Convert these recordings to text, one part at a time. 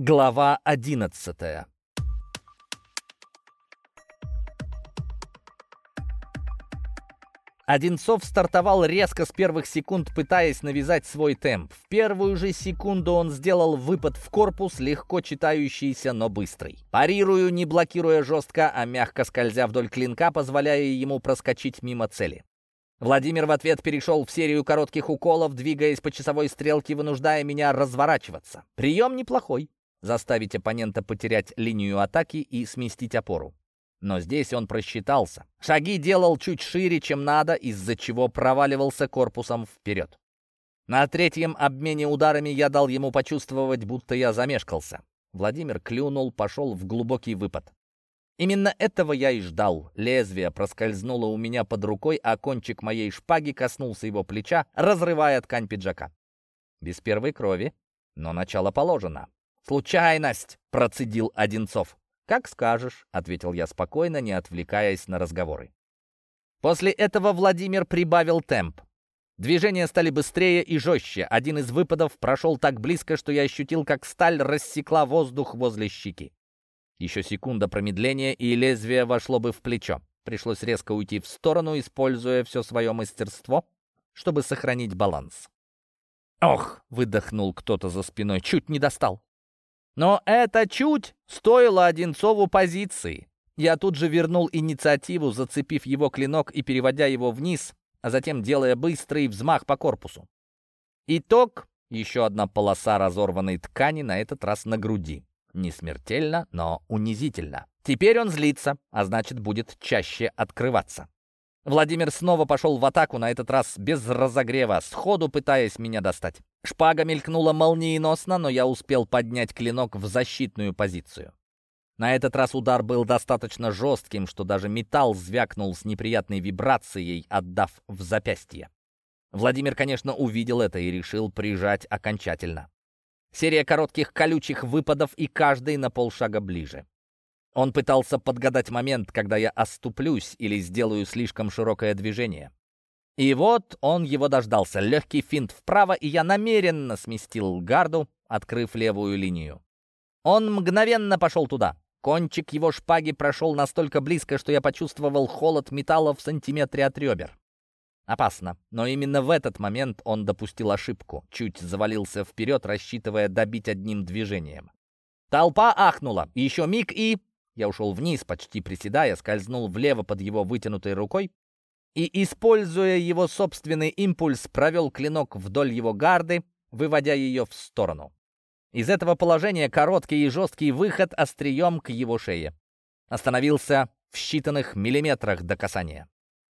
Глава одиннадцатая Одинцов стартовал резко с первых секунд, пытаясь навязать свой темп. В первую же секунду он сделал выпад в корпус, легко читающийся, но быстрый. Парирую, не блокируя жестко, а мягко скользя вдоль клинка, позволяя ему проскочить мимо цели. Владимир в ответ перешел в серию коротких уколов, двигаясь по часовой стрелке, вынуждая меня разворачиваться. Прием неплохой. Заставить оппонента потерять линию атаки и сместить опору. Но здесь он просчитался. Шаги делал чуть шире, чем надо, из-за чего проваливался корпусом вперед. На третьем обмене ударами я дал ему почувствовать, будто я замешкался. Владимир клюнул, пошел в глубокий выпад. Именно этого я и ждал. Лезвие проскользнуло у меня под рукой, а кончик моей шпаги коснулся его плеча, разрывая ткань пиджака. Без первой крови, но начало положено. «Случайность!» — процедил Одинцов. «Как скажешь», — ответил я спокойно, не отвлекаясь на разговоры. После этого Владимир прибавил темп. Движения стали быстрее и жестче. Один из выпадов прошел так близко, что я ощутил, как сталь рассекла воздух возле щеки. Еще секунда промедления, и лезвие вошло бы в плечо. Пришлось резко уйти в сторону, используя все свое мастерство, чтобы сохранить баланс. «Ох!» — выдохнул кто-то за спиной. «Чуть не достал!» Но это чуть стоило Одинцову позиции. Я тут же вернул инициативу, зацепив его клинок и переводя его вниз, а затем делая быстрый взмах по корпусу. Итог — еще одна полоса разорванной ткани, на этот раз на груди. Не смертельно, но унизительно. Теперь он злится, а значит, будет чаще открываться. Владимир снова пошел в атаку, на этот раз без разогрева, сходу пытаясь меня достать. Шпага мелькнула молниеносно, но я успел поднять клинок в защитную позицию. На этот раз удар был достаточно жестким, что даже металл звякнул с неприятной вибрацией, отдав в запястье. Владимир, конечно, увидел это и решил прижать окончательно. Серия коротких колючих выпадов и каждый на полшага ближе. Он пытался подгадать момент, когда я оступлюсь или сделаю слишком широкое движение. И вот он его дождался. Легкий финт вправо, и я намеренно сместил гарду, открыв левую линию. Он мгновенно пошел туда. Кончик его шпаги прошел настолько близко, что я почувствовал холод металла в сантиметре от ребер. Опасно. Но именно в этот момент он допустил ошибку. Чуть завалился вперед, рассчитывая добить одним движением. Толпа ахнула. Еще миг и... Я ушел вниз, почти приседая, скользнул влево под его вытянутой рукой и, используя его собственный импульс, провел клинок вдоль его гарды, выводя ее в сторону. Из этого положения короткий и жесткий выход острием к его шее. Остановился в считанных миллиметрах до касания.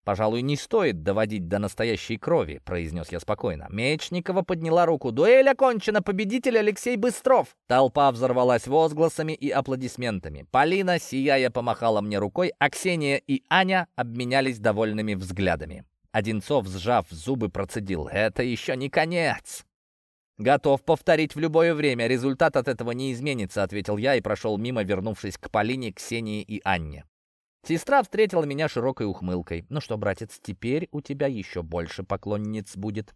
«Пожалуй, не стоит доводить до настоящей крови», — произнес я спокойно. Мечникова подняла руку. «Дуэль окончена! Победитель Алексей Быстров!» Толпа взорвалась возгласами и аплодисментами. Полина, сияя, помахала мне рукой, а Ксения и Аня обменялись довольными взглядами. Одинцов, сжав зубы, процедил. «Это еще не конец!» «Готов повторить в любое время. Результат от этого не изменится», — ответил я и прошел мимо, вернувшись к Полине, Ксении и Анне. Сестра встретила меня широкой ухмылкой. «Ну что, братец, теперь у тебя еще больше поклонниц будет».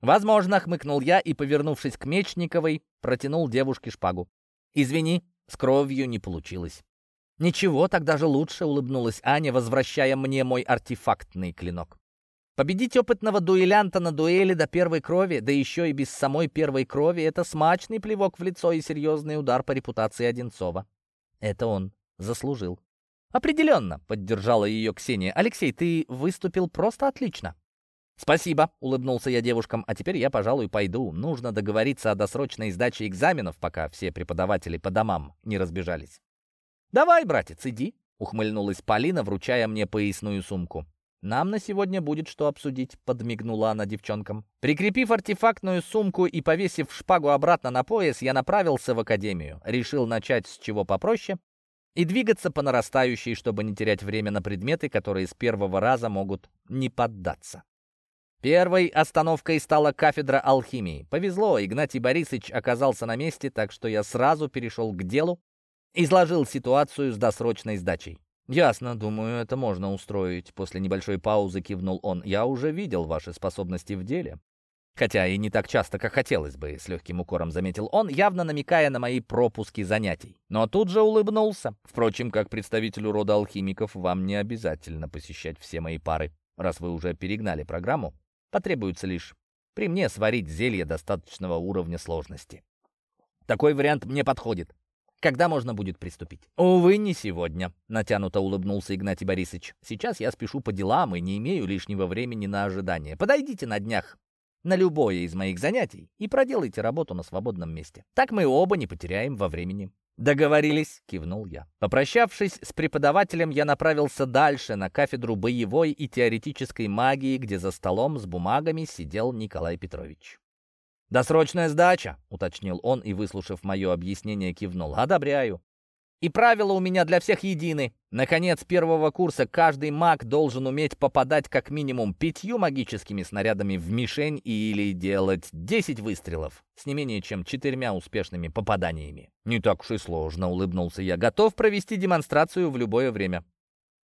«Возможно», — хмыкнул я и, повернувшись к Мечниковой, протянул девушке шпагу. «Извини, с кровью не получилось». «Ничего, тогда же лучше», — улыбнулась Аня, возвращая мне мой артефактный клинок. Победить опытного дуэлянта на дуэли до первой крови, да еще и без самой первой крови, это смачный плевок в лицо и серьезный удар по репутации Одинцова. Это он заслужил. «Определенно», — поддержала ее Ксения. «Алексей, ты выступил просто отлично». «Спасибо», — улыбнулся я девушкам. «А теперь я, пожалуй, пойду. Нужно договориться о досрочной сдаче экзаменов, пока все преподаватели по домам не разбежались». «Давай, братец, иди», — ухмыльнулась Полина, вручая мне поясную сумку. «Нам на сегодня будет что обсудить», — подмигнула она девчонкам. Прикрепив артефактную сумку и повесив шпагу обратно на пояс, я направился в академию. Решил начать с чего попроще и двигаться по нарастающей, чтобы не терять время на предметы, которые с первого раза могут не поддаться. Первой остановкой стала кафедра алхимии. Повезло, Игнатий Борисович оказался на месте, так что я сразу перешел к делу, изложил ситуацию с досрочной сдачей. «Ясно, думаю, это можно устроить», — после небольшой паузы кивнул он. «Я уже видел ваши способности в деле. Хотя и не так часто, как хотелось бы, с легким укором заметил он, явно намекая на мои пропуски занятий. Но тут же улыбнулся. Впрочем, как представителю рода алхимиков, вам не обязательно посещать все мои пары. Раз вы уже перегнали программу, потребуется лишь при мне сварить зелье достаточного уровня сложности. Такой вариант мне подходит. Когда можно будет приступить? Увы, не сегодня, натянуто улыбнулся Игнатий Борисович. Сейчас я спешу по делам и не имею лишнего времени на ожидание. Подойдите на днях на любое из моих занятий и проделайте работу на свободном месте. Так мы оба не потеряем во времени. «Договорились», — кивнул я. Попрощавшись с преподавателем, я направился дальше, на кафедру боевой и теоретической магии, где за столом с бумагами сидел Николай Петрович. «Досрочная сдача», — уточнил он и, выслушав мое объяснение, кивнул. «Одобряю. И правила у меня для всех едины. Наконец первого курса каждый маг должен уметь попадать как минимум пятью магическими снарядами в мишень или делать 10 выстрелов с не менее чем четырьмя успешными попаданиями. Не так уж и сложно, улыбнулся я. Готов провести демонстрацию в любое время.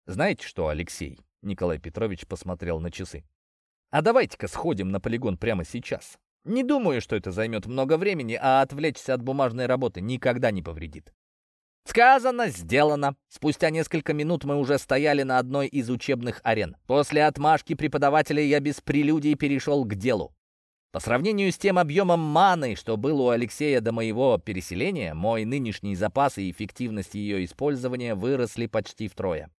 Знаете что, Алексей? Николай Петрович посмотрел на часы. А давайте-ка сходим на полигон прямо сейчас. Не думаю, что это займет много времени, а отвлечься от бумажной работы никогда не повредит. Сказано, сделано. Спустя несколько минут мы уже стояли на одной из учебных арен. После отмашки преподавателя я без прелюдий перешел к делу. По сравнению с тем объемом маны, что был у Алексея до моего переселения, мой нынешний запас и эффективность ее использования выросли почти втрое.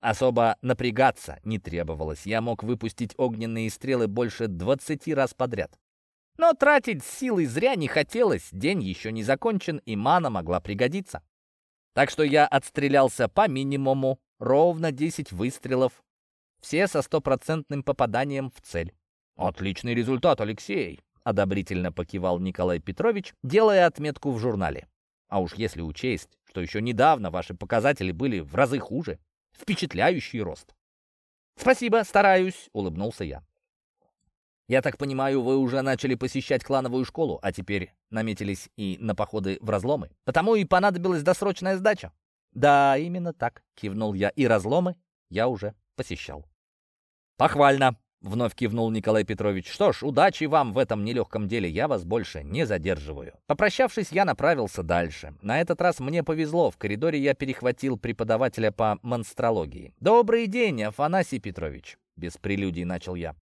Особо напрягаться не требовалось. Я мог выпустить огненные стрелы больше 20 раз подряд. Но тратить силы зря не хотелось, день еще не закончен, и мана могла пригодиться. Так что я отстрелялся по минимуму, ровно 10 выстрелов, все со стопроцентным попаданием в цель. «Отличный результат, Алексей!» — одобрительно покивал Николай Петрович, делая отметку в журнале. А уж если учесть, что еще недавно ваши показатели были в разы хуже, впечатляющий рост. «Спасибо, стараюсь», — улыбнулся я. Я так понимаю, вы уже начали посещать клановую школу, а теперь наметились и на походы в разломы. Потому и понадобилась досрочная сдача. Да, именно так, кивнул я, и разломы я уже посещал. Похвально, вновь кивнул Николай Петрович. Что ж, удачи вам в этом нелегком деле, я вас больше не задерживаю. Попрощавшись, я направился дальше. На этот раз мне повезло, в коридоре я перехватил преподавателя по монстрологии. «Добрый день, Афанасий Петрович!» Без прелюдий начал я.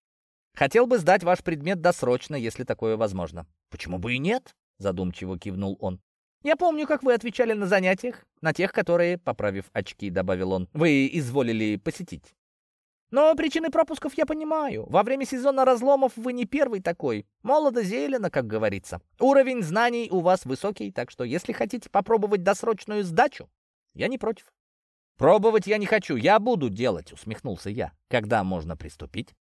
Хотел бы сдать ваш предмет досрочно, если такое возможно». «Почему бы и нет?» — задумчиво кивнул он. «Я помню, как вы отвечали на занятиях, на тех, которые, поправив очки, добавил он, вы изволили посетить. Но причины пропусков я понимаю. Во время сезона разломов вы не первый такой. Молодо зелено, как говорится. Уровень знаний у вас высокий, так что если хотите попробовать досрочную сдачу, я не против. «Пробовать я не хочу, я буду делать», — усмехнулся я. «Когда можно приступить?»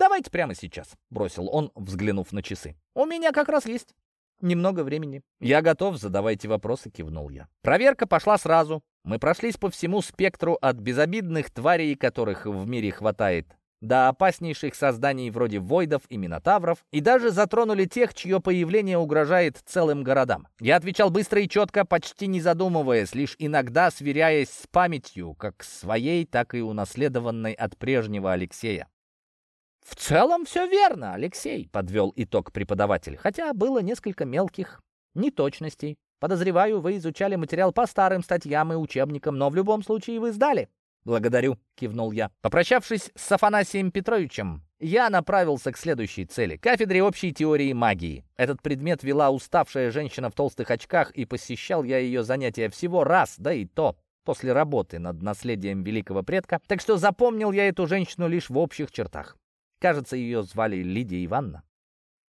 «Давайте прямо сейчас», — бросил он, взглянув на часы. «У меня как раз есть немного времени». «Я готов, задавайте вопросы», — кивнул я. Проверка пошла сразу. Мы прошлись по всему спектру от безобидных тварей, которых в мире хватает, до опаснейших созданий вроде войдов и минотавров, и даже затронули тех, чье появление угрожает целым городам. Я отвечал быстро и четко, почти не задумываясь, лишь иногда сверяясь с памятью, как своей, так и унаследованной от прежнего Алексея. «В целом все верно, Алексей», — подвел итог преподаватель, хотя было несколько мелких неточностей. Подозреваю, вы изучали материал по старым статьям и учебникам, но в любом случае вы сдали. «Благодарю», — кивнул я. Попрощавшись с Афанасием Петровичем, я направился к следующей цели — кафедре общей теории магии. Этот предмет вела уставшая женщина в толстых очках, и посещал я ее занятия всего раз, да и то после работы над наследием великого предка, так что запомнил я эту женщину лишь в общих чертах. Кажется, ее звали Лидия Ивановна.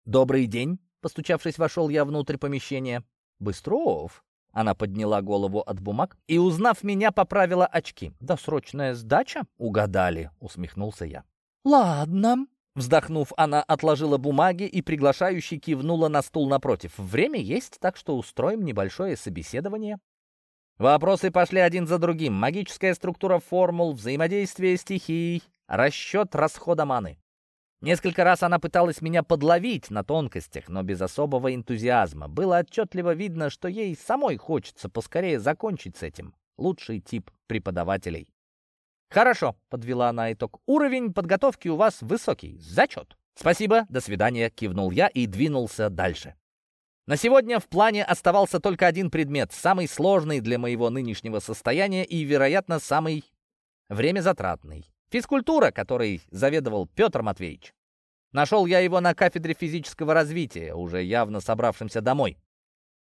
«Добрый день!» — постучавшись, вошел я внутрь помещения. «Быстров!» Она подняла голову от бумаг и, узнав меня, поправила очки. «Досрочная сдача?» «Угадали», — усмехнулся я. «Ладно». Вздохнув, она отложила бумаги и приглашающе кивнула на стул напротив. «Время есть, так что устроим небольшое собеседование». Вопросы пошли один за другим. Магическая структура формул, взаимодействие стихий, расчет расхода маны. Несколько раз она пыталась меня подловить на тонкостях, но без особого энтузиазма. Было отчетливо видно, что ей самой хочется поскорее закончить с этим. Лучший тип преподавателей. «Хорошо», — подвела она итог. «Уровень подготовки у вас высокий. Зачет». «Спасибо, до свидания», — кивнул я и двинулся дальше. На сегодня в плане оставался только один предмет, самый сложный для моего нынешнего состояния и, вероятно, самый времязатратный. Физкультура, которой заведовал Петр Матвеевич. Нашел я его на кафедре физического развития, уже явно собравшимся домой.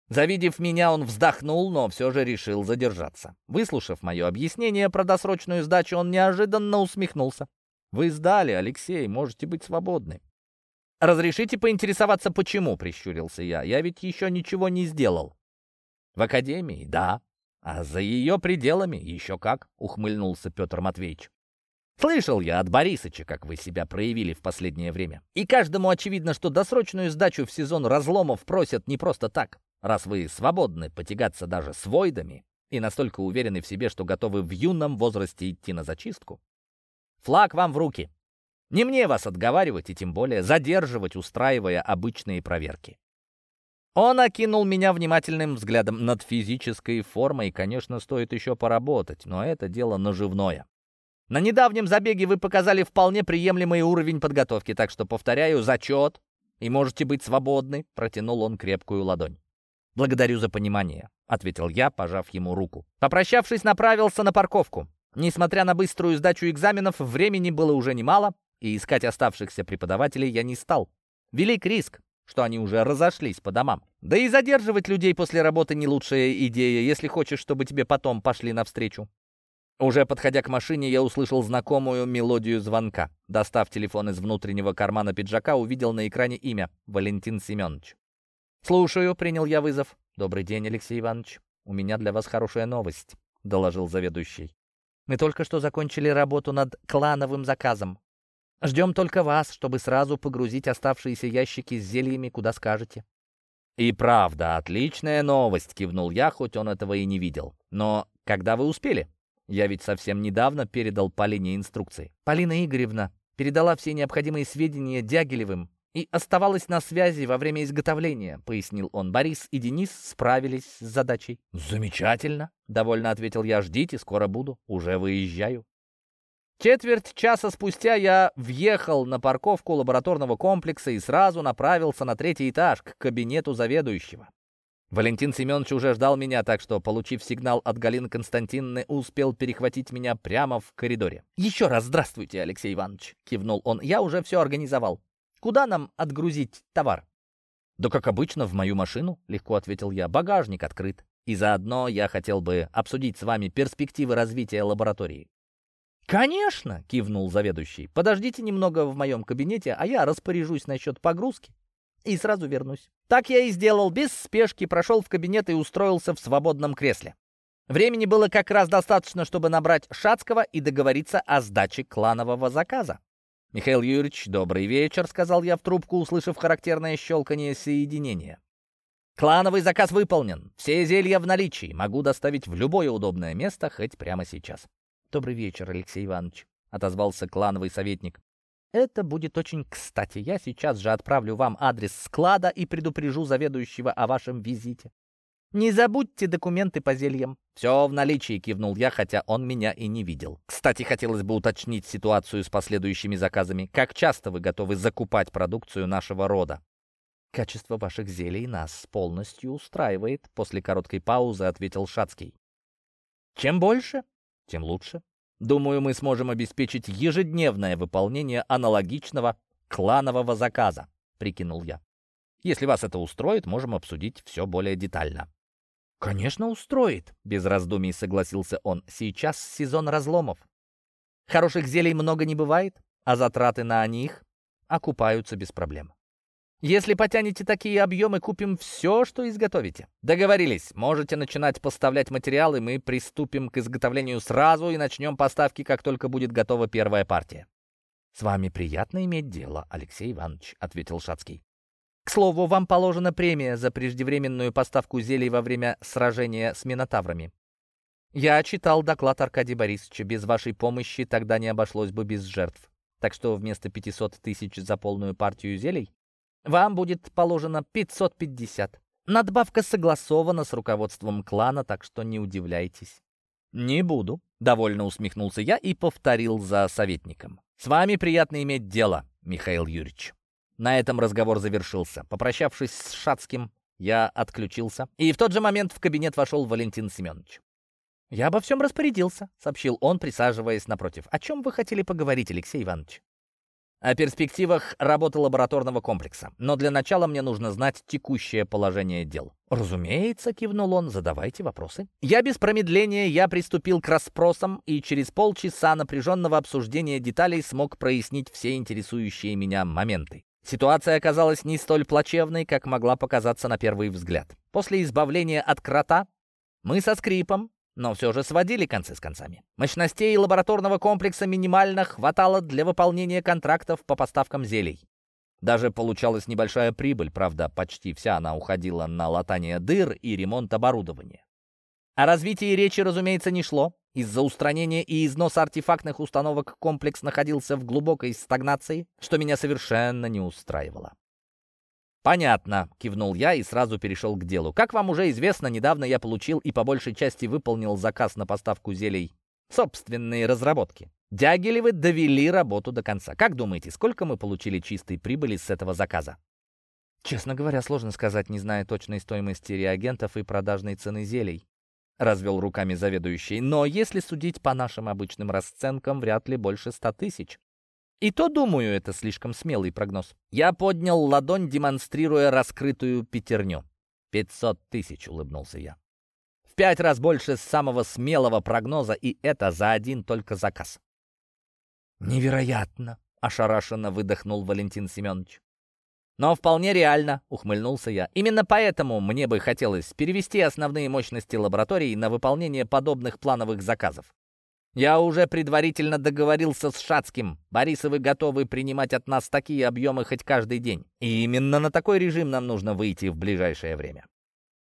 Завидев меня, он вздохнул, но все же решил задержаться. Выслушав мое объяснение про досрочную сдачу, он неожиданно усмехнулся. «Вы сдали, Алексей, можете быть свободны». «Разрешите поинтересоваться, почему?» — прищурился я. «Я ведь еще ничего не сделал». «В академии, да. А за ее пределами еще как», — ухмыльнулся Петр Матвеевич. Слышал я от Борисыча, как вы себя проявили в последнее время. И каждому очевидно, что досрочную сдачу в сезон разломов просят не просто так. Раз вы свободны потягаться даже с войдами и настолько уверены в себе, что готовы в юном возрасте идти на зачистку, флаг вам в руки. Не мне вас отговаривать и тем более задерживать, устраивая обычные проверки. Он окинул меня внимательным взглядом над физической формой. Конечно, стоит еще поработать, но это дело наживное. На недавнем забеге вы показали вполне приемлемый уровень подготовки, так что, повторяю, зачет, и можете быть свободны», — протянул он крепкую ладонь. «Благодарю за понимание», — ответил я, пожав ему руку. Попрощавшись, направился на парковку. Несмотря на быструю сдачу экзаменов, времени было уже немало, и искать оставшихся преподавателей я не стал. Велик риск, что они уже разошлись по домам. Да и задерживать людей после работы не лучшая идея, если хочешь, чтобы тебе потом пошли навстречу. Уже подходя к машине, я услышал знакомую мелодию звонка. Достав телефон из внутреннего кармана пиджака, увидел на экране имя — Валентин Семенович. «Слушаю», — принял я вызов. «Добрый день, Алексей Иванович. У меня для вас хорошая новость», — доложил заведующий. «Мы только что закончили работу над клановым заказом. Ждем только вас, чтобы сразу погрузить оставшиеся ящики с зельями, куда скажете». «И правда, отличная новость», — кивнул я, хоть он этого и не видел. «Но когда вы успели?» Я ведь совсем недавно передал Полине инструкции. Полина Игоревна передала все необходимые сведения Дягилевым и оставалась на связи во время изготовления, пояснил он. Борис и Денис справились с задачей. Замечательно, довольно ответил я. Ждите, скоро буду. Уже выезжаю. Четверть часа спустя я въехал на парковку лабораторного комплекса и сразу направился на третий этаж к кабинету заведующего. Валентин Семенович уже ждал меня, так что, получив сигнал от Галины Константиновны, успел перехватить меня прямо в коридоре. «Еще раз здравствуйте, Алексей Иванович», — кивнул он. «Я уже все организовал. Куда нам отгрузить товар?» «Да как обычно, в мою машину», — легко ответил я. «Багажник открыт. И заодно я хотел бы обсудить с вами перспективы развития лаборатории». «Конечно!» — кивнул заведующий. «Подождите немного в моем кабинете, а я распоряжусь насчет погрузки и сразу вернусь. Так я и сделал, без спешки прошел в кабинет и устроился в свободном кресле. Времени было как раз достаточно, чтобы набрать Шацкого и договориться о сдаче кланового заказа. «Михаил Юрьевич, добрый вечер», — сказал я в трубку, услышав характерное щелканье соединения. «Клановый заказ выполнен. Все зелья в наличии. Могу доставить в любое удобное место, хоть прямо сейчас». «Добрый вечер, Алексей Иванович», — отозвался клановый советник. Это будет очень кстати. Я сейчас же отправлю вам адрес склада и предупрежу заведующего о вашем визите. Не забудьте документы по зельям. Все в наличии, кивнул я, хотя он меня и не видел. Кстати, хотелось бы уточнить ситуацию с последующими заказами. Как часто вы готовы закупать продукцию нашего рода? Качество ваших зелий нас полностью устраивает, после короткой паузы ответил Шацкий. Чем больше, тем лучше. Думаю, мы сможем обеспечить ежедневное выполнение аналогичного кланового заказа, прикинул я. Если вас это устроит, можем обсудить все более детально. «Конечно, устроит», — без раздумий согласился он. «Сейчас сезон разломов. Хороших зелий много не бывает, а затраты на них окупаются без проблем. Если потянете такие объемы, купим все, что изготовите. Договорились. Можете начинать поставлять материалы, мы приступим к изготовлению сразу и начнем поставки, как только будет готова первая партия. С вами приятно иметь дело, Алексей Иванович, ответил Шацкий. К слову, вам положена премия за преждевременную поставку зелий во время сражения с минотаврами. Я читал доклад Аркадия Борисовича. Без вашей помощи тогда не обошлось бы без жертв. Так что вместо 500 тысяч за полную партию зелий вам будет положено 550. Надбавка согласована с руководством клана, так что не удивляйтесь. «Не буду», — довольно усмехнулся я и повторил за советником. «С вами приятно иметь дело, Михаил Юрьевич». На этом разговор завершился. Попрощавшись с Шацким, я отключился, и в тот же момент в кабинет вошел Валентин Семенович. «Я обо всем распорядился», — сообщил он, присаживаясь напротив. «О чем вы хотели поговорить, Алексей Иванович?» «О перспективах работы лабораторного комплекса. Но для начала мне нужно знать текущее положение дел». «Разумеется», — кивнул он, — «задавайте вопросы». Я без промедления, я приступил к расспросам, и через полчаса напряженного обсуждения деталей смог прояснить все интересующие меня моменты. Ситуация оказалась не столь плачевной, как могла показаться на первый взгляд. После избавления от крота мы со скрипом, но все же сводили концы с концами. Мощностей лабораторного комплекса минимально хватало для выполнения контрактов по поставкам зелий. Даже получалась небольшая прибыль, правда, почти вся она уходила на латание дыр и ремонт оборудования. О развитии речи, разумеется, не шло. Из-за устранения и износа артефактных установок комплекс находился в глубокой стагнации, что меня совершенно не устраивало. «Понятно», — кивнул я и сразу перешел к делу. «Как вам уже известно, недавно я получил и по большей части выполнил заказ на поставку зелий собственные разработки. Дягилевы довели работу до конца. Как думаете, сколько мы получили чистой прибыли с этого заказа?» Честно говоря, сложно сказать, не зная точной стоимости реагентов и продажной цены зелий. — развел руками заведующий. «Но если судить по нашим обычным расценкам, вряд ли больше ста тысяч. И то, думаю, это слишком смелый прогноз. Я поднял ладонь, демонстрируя раскрытую пятерню. «Пятьсот тысяч», — улыбнулся я. «В пять раз больше самого смелого прогноза, и это за один только заказ». «Невероятно!» — ошарашенно выдохнул Валентин Семенович. «Но вполне реально», — ухмыльнулся я. «Именно поэтому мне бы хотелось перевести основные мощности лаборатории на выполнение подобных плановых заказов. Я уже предварительно договорился с Шацким. Борисовы готовы принимать от нас такие объемы хоть каждый день. И именно на такой режим нам нужно выйти в ближайшее время».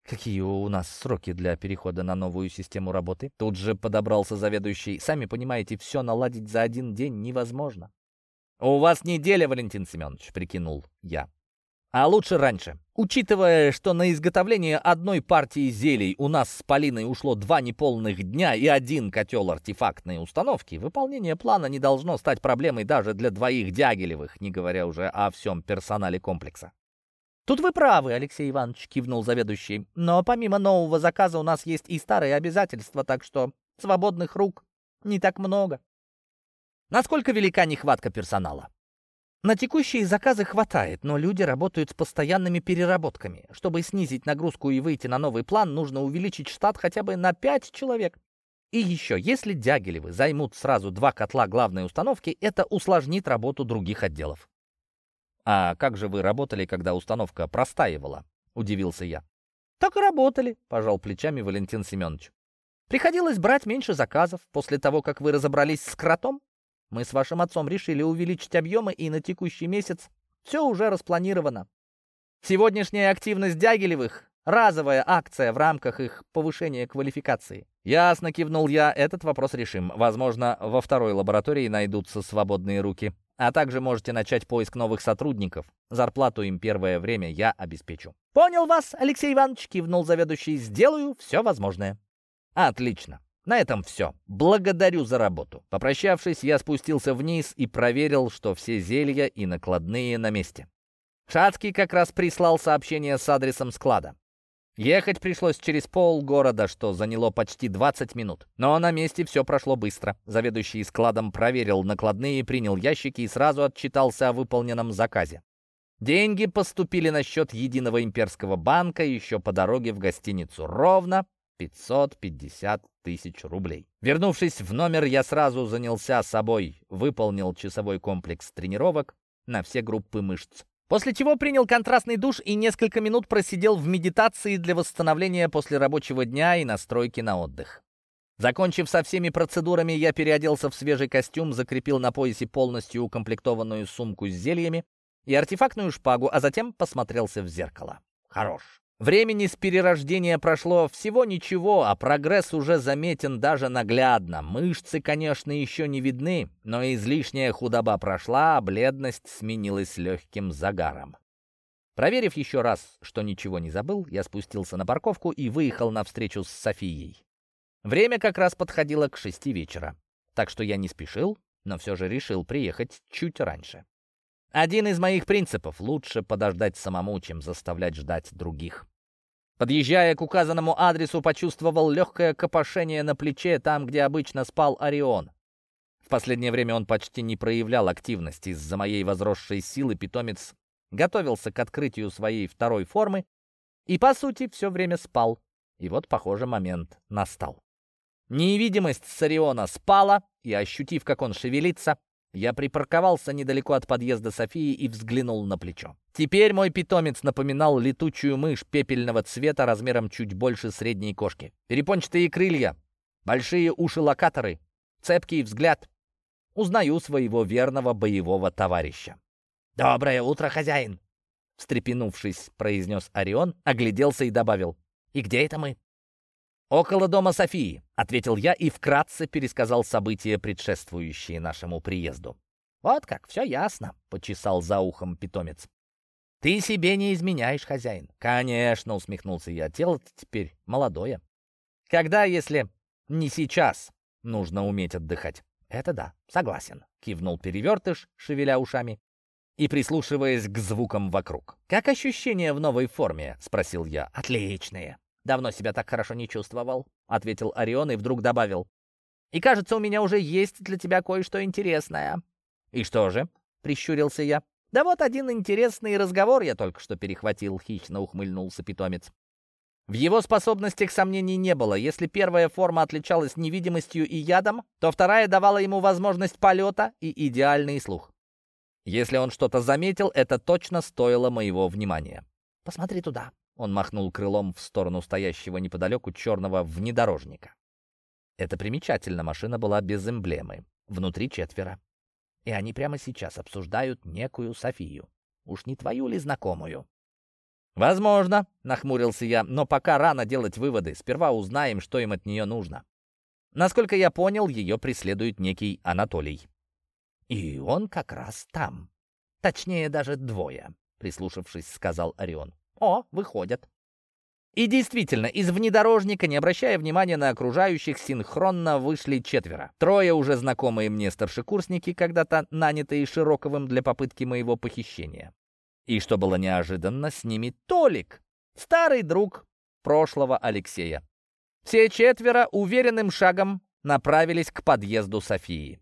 «Какие у нас сроки для перехода на новую систему работы?» Тут же подобрался заведующий. «Сами понимаете, все наладить за один день невозможно». «У вас неделя, Валентин Семенович», — прикинул я. А лучше раньше. Учитывая, что на изготовление одной партии зелий у нас с Полиной ушло два неполных дня и один котел артефактной установки, выполнение плана не должно стать проблемой даже для двоих Дягилевых, не говоря уже о всем персонале комплекса. «Тут вы правы, Алексей Иванович», — кивнул заведующий. «Но помимо нового заказа у нас есть и старые обязательства, так что свободных рук не так много». «Насколько велика нехватка персонала?» На текущие заказы хватает, но люди работают с постоянными переработками. Чтобы снизить нагрузку и выйти на новый план, нужно увеличить штат хотя бы на 5 человек. И еще, если Дягилевы займут сразу два котла главной установки, это усложнит работу других отделов. «А как же вы работали, когда установка простаивала?» — удивился я. «Так и работали», — пожал плечами Валентин Семенович. «Приходилось брать меньше заказов после того, как вы разобрались с кротом. Мы с вашим отцом решили увеличить объемы, и на текущий месяц все уже распланировано. Сегодняшняя активность Дягилевых — разовая акция в рамках их повышения квалификации. Ясно, кивнул я, этот вопрос решим. Возможно, во второй лаборатории найдутся свободные руки. А также можете начать поиск новых сотрудников. Зарплату им первое время я обеспечу. «Понял вас, Алексей Иванович», — кивнул заведующий. «Сделаю все возможное». «Отлично. На этом все. Благодарю за работу. Попрощавшись, я спустился вниз и проверил, что все зелья и накладные на месте. Шацкий как раз прислал сообщение с адресом склада. Ехать пришлось через полгорода, что заняло почти 20 минут. Но на месте все прошло быстро. Заведующий складом проверил накладные, принял ящики и сразу отчитался о выполненном заказе. Деньги поступили на счет Единого имперского банка еще по дороге в гостиницу. Ровно 550 тысяч рублей. Вернувшись в номер, я сразу занялся собой, выполнил часовой комплекс тренировок на все группы мышц. После чего принял контрастный душ и несколько минут просидел в медитации для восстановления после рабочего дня и настройки на отдых. Закончив со всеми процедурами, я переоделся в свежий костюм, закрепил на поясе полностью укомплектованную сумку с зельями и артефактную шпагу, а затем посмотрелся в зеркало. Хорош. Времени с перерождения прошло всего ничего, а прогресс уже заметен даже наглядно. Мышцы, конечно, еще не видны, но излишняя худоба прошла, а бледность сменилась легким загаром. Проверив еще раз, что ничего не забыл, я спустился на парковку и выехал на встречу с Софией. Время как раз подходило к шести вечера, так что я не спешил, но все же решил приехать чуть раньше. Один из моих принципов — лучше подождать самому, чем заставлять ждать других. Подъезжая к указанному адресу, почувствовал легкое копошение на плече, там, где обычно спал Орион. В последнее время он почти не проявлял активности. Из-за моей возросшей силы питомец готовился к открытию своей второй формы и, по сути, все время спал. И вот, похоже, момент настал. Невидимость Сариона спала, и, ощутив, как он шевелится, я припарковался недалеко от подъезда Софии и взглянул на плечо. Теперь мой питомец напоминал летучую мышь пепельного цвета размером чуть больше средней кошки. Перепончатые крылья, большие уши-локаторы, цепкий взгляд. Узнаю своего верного боевого товарища. «Доброе утро, хозяин!» Встрепенувшись, произнес Орион, огляделся и добавил. «И где это мы?» «Около дома Софии», — ответил я и вкратце пересказал события, предшествующие нашему приезду. «Вот как, все ясно», — почесал за ухом питомец. «Ты себе не изменяешь, хозяин». «Конечно», — усмехнулся я, — «тело теперь молодое». «Когда, если не сейчас, нужно уметь отдыхать?» «Это да, согласен», — кивнул перевертыш, шевеля ушами и прислушиваясь к звукам вокруг. «Как ощущения в новой форме?» — спросил я. «Отличные», «Давно себя так хорошо не чувствовал», — ответил Орион и вдруг добавил. «И кажется, у меня уже есть для тебя кое-что интересное». «И что же?» — прищурился я. «Да вот один интересный разговор я только что перехватил», — хищно ухмыльнулся питомец. В его способностях сомнений не было. Если первая форма отличалась невидимостью и ядом, то вторая давала ему возможность полета и идеальный слух. Если он что-то заметил, это точно стоило моего внимания. «Посмотри туда», он махнул крылом в сторону стоящего неподалеку черного внедорожника. Это примечательно, машина была без эмблемы. Внутри четверо. И они прямо сейчас обсуждают некую Софию. Уж не твою ли знакомую? «Возможно», — нахмурился я, — «но пока рано делать выводы. Сперва узнаем, что им от нее нужно». Насколько я понял, ее преследует некий Анатолий. «И он как раз там. Точнее, даже двое», — прислушавшись, сказал Орион. О, выходят. И действительно, из внедорожника, не обращая внимания на окружающих, синхронно вышли четверо. Трое уже знакомые мне старшекурсники, когда-то нанятые Широковым для попытки моего похищения. И что было неожиданно, с ними Толик, старый друг прошлого Алексея. Все четверо уверенным шагом направились к подъезду Софии.